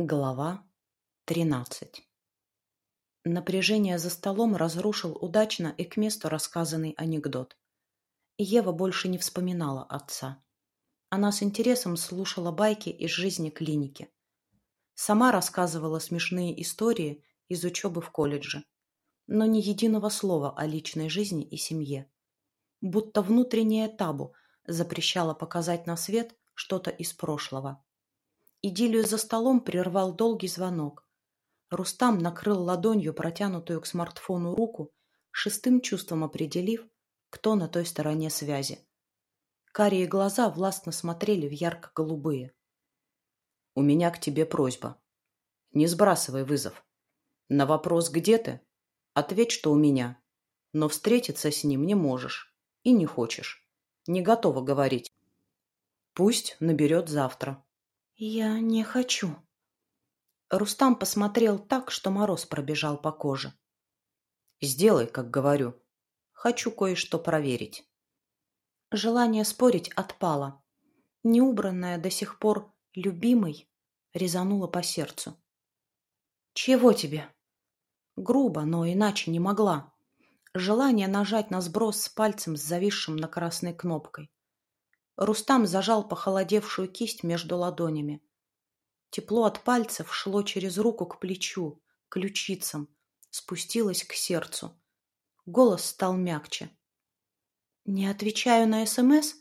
Глава 13 Напряжение за столом разрушил удачно и к месту рассказанный анекдот. Ева больше не вспоминала отца. Она с интересом слушала байки из жизни клиники. Сама рассказывала смешные истории из учебы в колледже, но ни единого слова о личной жизни и семье. Будто внутреннее табу запрещало показать на свет что-то из прошлого. Идиллию за столом прервал долгий звонок. Рустам накрыл ладонью протянутую к смартфону руку, шестым чувством определив, кто на той стороне связи. Карие глаза властно смотрели в ярко-голубые. «У меня к тебе просьба. Не сбрасывай вызов. На вопрос «Где ты?» ответь, что у меня. Но встретиться с ним не можешь и не хочешь. Не готова говорить. Пусть наберет завтра». «Я не хочу». Рустам посмотрел так, что мороз пробежал по коже. «Сделай, как говорю. Хочу кое-что проверить». Желание спорить отпало. Неубранное до сих пор «любимый» резануло по сердцу. «Чего тебе?» Грубо, но иначе не могла. Желание нажать на сброс с пальцем с зависшим на красной кнопкой. Рустам зажал похолодевшую кисть между ладонями. Тепло от пальцев шло через руку к плечу, ключицам, спустилось к сердцу. Голос стал мягче. «Не отвечаю на СМС,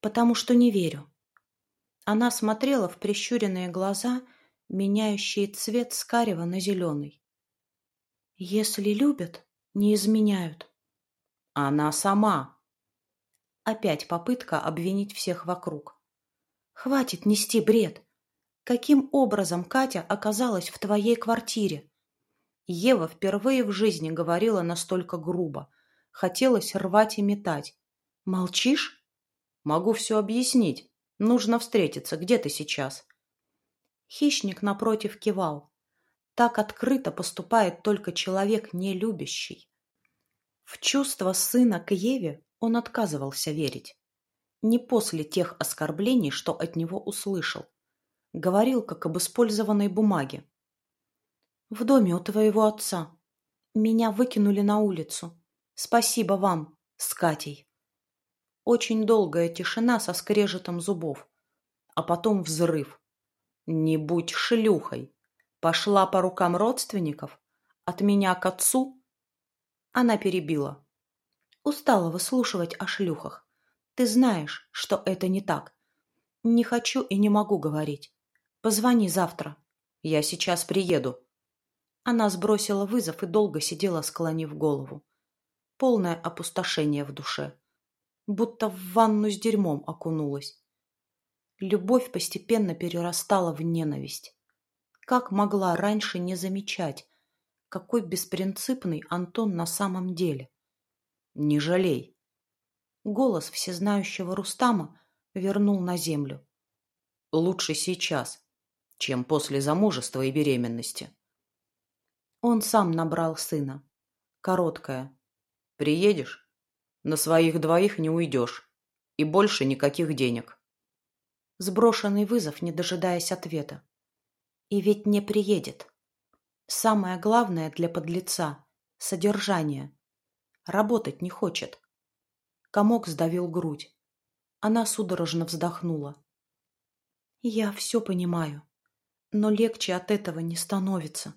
потому что не верю». Она смотрела в прищуренные глаза, меняющие цвет с карего на зеленый. «Если любят, не изменяют». «Она сама», Опять попытка обвинить всех вокруг. «Хватит нести бред! Каким образом Катя оказалась в твоей квартире?» Ева впервые в жизни говорила настолько грубо. Хотелось рвать и метать. «Молчишь?» «Могу все объяснить. Нужно встретиться. Где ты сейчас?» Хищник напротив кивал. Так открыто поступает только человек, не любящий. В чувство сына к Еве он отказывался верить. Не после тех оскорблений, что от него услышал. Говорил, как об использованной бумаге. «В доме у твоего отца. Меня выкинули на улицу. Спасибо вам, с Катей». Очень долгая тишина со скрежетом зубов. А потом взрыв. «Не будь шлюхой. Пошла по рукам родственников? От меня к отцу?» Она перебила. Устала выслушивать о шлюхах. Ты знаешь, что это не так. Не хочу и не могу говорить. Позвони завтра. Я сейчас приеду. Она сбросила вызов и долго сидела, склонив голову. Полное опустошение в душе. Будто в ванну с дерьмом окунулась. Любовь постепенно перерастала в ненависть. Как могла раньше не замечать, какой беспринципный Антон на самом деле? Не жалей. Голос всезнающего Рустама вернул на землю. Лучше сейчас, чем после замужества и беременности. Он сам набрал сына. Короткая. Приедешь? На своих двоих не уйдешь. И больше никаких денег. Сброшенный вызов, не дожидаясь ответа. И ведь не приедет. Самое главное для подлеца — содержание. Работать не хочет. Комок сдавил грудь. Она судорожно вздохнула. Я все понимаю, но легче от этого не становится.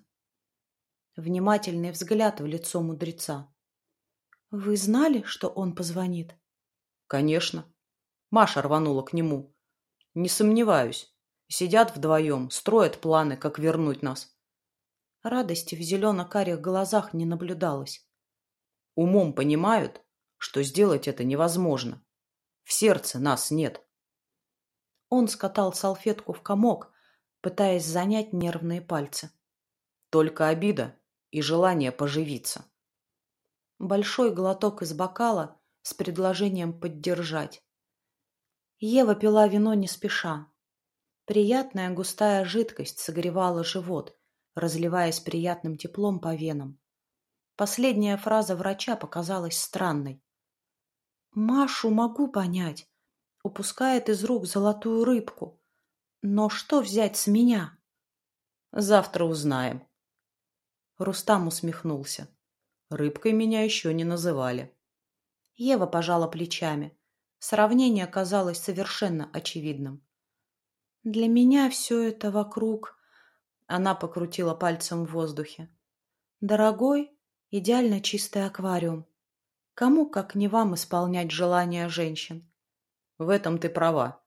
Внимательный взгляд в лицо мудреца. Вы знали, что он позвонит? Конечно. Маша рванула к нему. Не сомневаюсь. Сидят вдвоем, строят планы, как вернуть нас. Радости в зелено-карих глазах не наблюдалось. Умом понимают, что сделать это невозможно. В сердце нас нет. Он скатал салфетку в комок, пытаясь занять нервные пальцы. Только обида и желание поживиться. Большой глоток из бокала с предложением поддержать. Ева пила вино не спеша. Приятная густая жидкость согревала живот, разливаясь приятным теплом по венам. Последняя фраза врача показалась странной. «Машу могу понять. Упускает из рук золотую рыбку. Но что взять с меня?» Завтра узнаем. Рустам усмехнулся. Рыбкой меня еще не называли. Ева пожала плечами. Сравнение казалось совершенно очевидным. Для меня все это вокруг... Она покрутила пальцем в воздухе. Дорогой, идеально чистый аквариум. Кому, как не вам, исполнять желания женщин? В этом ты права.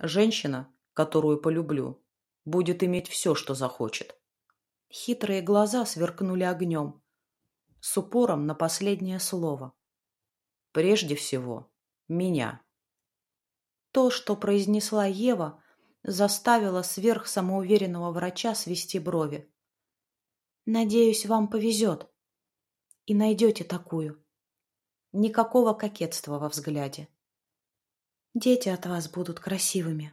Женщина, которую полюблю, будет иметь все, что захочет. Хитрые глаза сверкнули огнем, с упором на последнее слово. Прежде всего, меня. То, что произнесла Ева, заставило сверхсамоуверенного врача свести брови. «Надеюсь, вам повезет. И найдете такую. Никакого кокетства во взгляде. Дети от вас будут красивыми».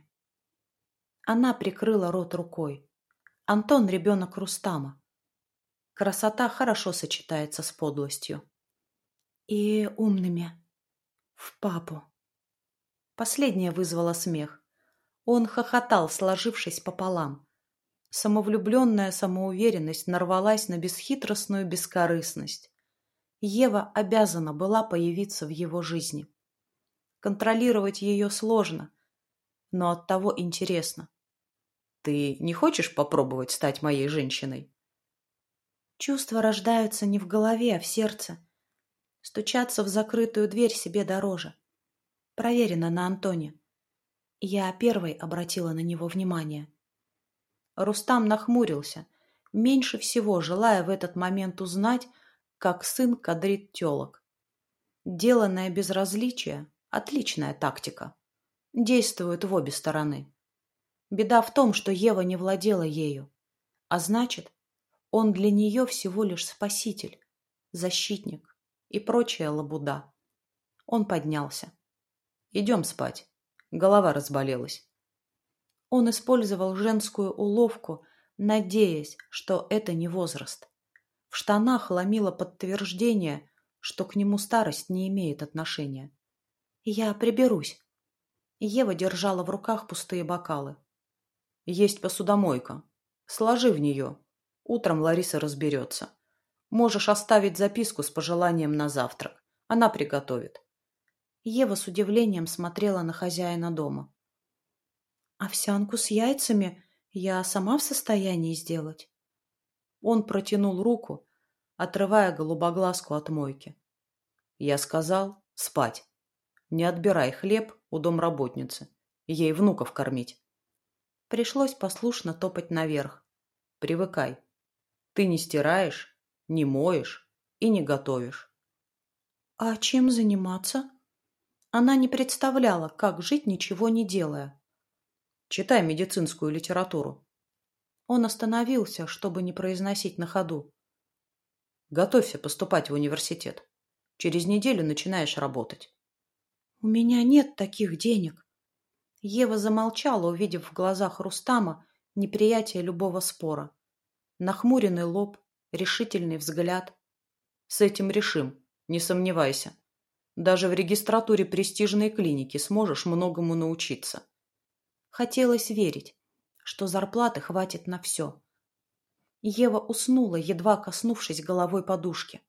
Она прикрыла рот рукой. Антон — ребенок Рустама. Красота хорошо сочетается с подлостью. И умными. В папу. Последнее вызвало смех. Он хохотал, сложившись пополам. Самовлюбленная самоуверенность нарвалась на бесхитростную бескорыстность. Ева обязана была появиться в его жизни. Контролировать ее сложно, но оттого интересно. Ты не хочешь попробовать стать моей женщиной? Чувства рождаются не в голове, а в сердце. Стучаться в закрытую дверь себе дороже. Проверено на Антоне. Я первой обратила на него внимание. Рустам нахмурился, меньше всего желая в этот момент узнать, как сын кадрит телок. Деланное безразличие – отличная тактика. Действует в обе стороны. Беда в том, что Ева не владела ею. А значит, он для нее всего лишь спаситель, защитник и прочая лабуда. Он поднялся. «Идем спать. Голова разболелась». Он использовал женскую уловку, надеясь, что это не возраст. В штанах ломило подтверждение, что к нему старость не имеет отношения. «Я приберусь». Ева держала в руках пустые бокалы. Есть посудомойка. Сложи в нее. Утром Лариса разберется. Можешь оставить записку с пожеланием на завтрак. Она приготовит. Ева с удивлением смотрела на хозяина дома. «Овсянку с яйцами я сама в состоянии сделать?» Он протянул руку, отрывая голубоглазку от мойки. Я сказал спать. Не отбирай хлеб у домработницы. Ей внуков кормить. Пришлось послушно топать наверх. Привыкай. Ты не стираешь, не моешь и не готовишь. А чем заниматься? Она не представляла, как жить, ничего не делая. Читай медицинскую литературу. Он остановился, чтобы не произносить на ходу. Готовься поступать в университет. Через неделю начинаешь работать. У меня нет таких денег. Ева замолчала, увидев в глазах Рустама неприятие любого спора. Нахмуренный лоб, решительный взгляд. С этим решим, не сомневайся. Даже в регистратуре престижной клиники сможешь многому научиться. Хотелось верить, что зарплаты хватит на все. Ева уснула, едва коснувшись головой подушки.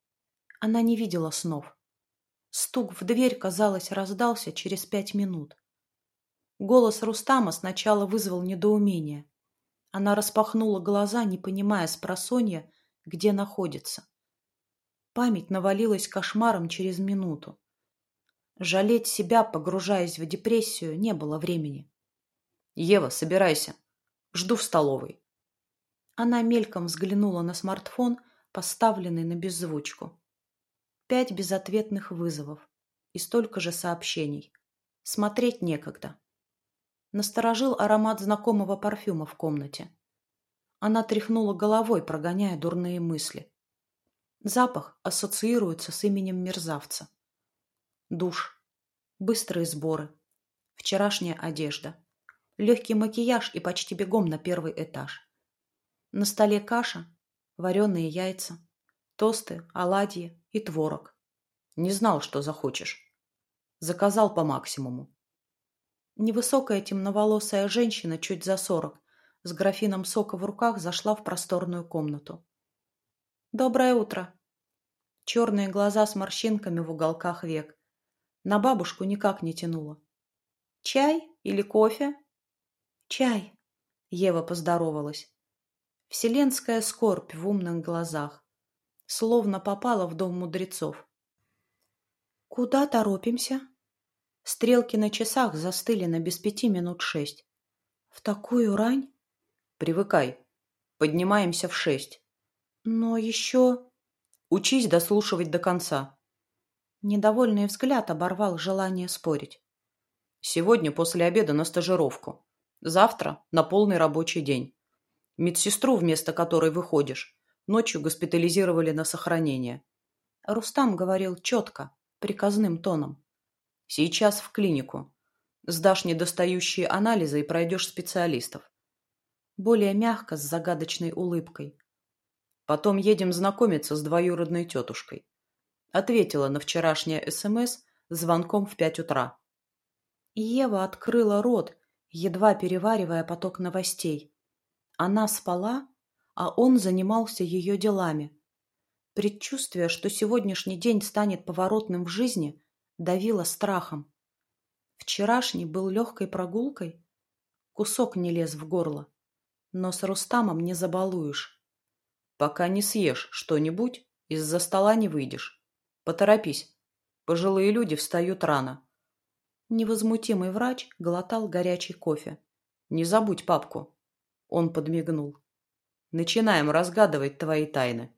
Она не видела снов. Стук в дверь, казалось, раздался через пять минут. Голос Рустама сначала вызвал недоумение. Она распахнула глаза, не понимая с просонья, где находится. Память навалилась кошмаром через минуту. Жалеть себя, погружаясь в депрессию, не было времени. «Ева, собирайся. Жду в столовой». Она мельком взглянула на смартфон, поставленный на беззвучку. Пять безответных вызовов и столько же сообщений. Смотреть некогда насторожил аромат знакомого парфюма в комнате. Она тряхнула головой, прогоняя дурные мысли. Запах ассоциируется с именем мерзавца. Душ, быстрые сборы, вчерашняя одежда, легкий макияж и почти бегом на первый этаж. На столе каша, вареные яйца, тосты, оладьи и творог. Не знал, что захочешь. Заказал по максимуму. Невысокая темноволосая женщина, чуть за сорок, с графином сока в руках зашла в просторную комнату. «Доброе утро!» Черные глаза с морщинками в уголках век. На бабушку никак не тянуло. «Чай или кофе?» «Чай!» — Ева поздоровалась. Вселенская скорбь в умных глазах. Словно попала в дом мудрецов. «Куда торопимся?» Стрелки на часах застыли на без пяти минут шесть. «В такую рань?» «Привыкай. Поднимаемся в шесть». «Но еще...» «Учись дослушивать до конца». Недовольный взгляд оборвал желание спорить. «Сегодня после обеда на стажировку. Завтра на полный рабочий день. Медсестру, вместо которой выходишь, ночью госпитализировали на сохранение». Рустам говорил четко, приказным тоном. Сейчас в клинику. Сдашь недостающие анализы и пройдешь специалистов. Более мягко, с загадочной улыбкой. Потом едем знакомиться с двоюродной тетушкой. Ответила на вчерашнее СМС звонком в пять утра. Ева открыла рот, едва переваривая поток новостей. Она спала, а он занимался ее делами. Предчувствие, что сегодняшний день станет поворотным в жизни, давило страхом. Вчерашний был легкой прогулкой. Кусок не лез в горло. Но с Рустамом не забалуешь. Пока не съешь что-нибудь, из-за стола не выйдешь. Поторопись. Пожилые люди встают рано. Невозмутимый врач глотал горячий кофе. Не забудь папку. Он подмигнул. Начинаем разгадывать твои тайны.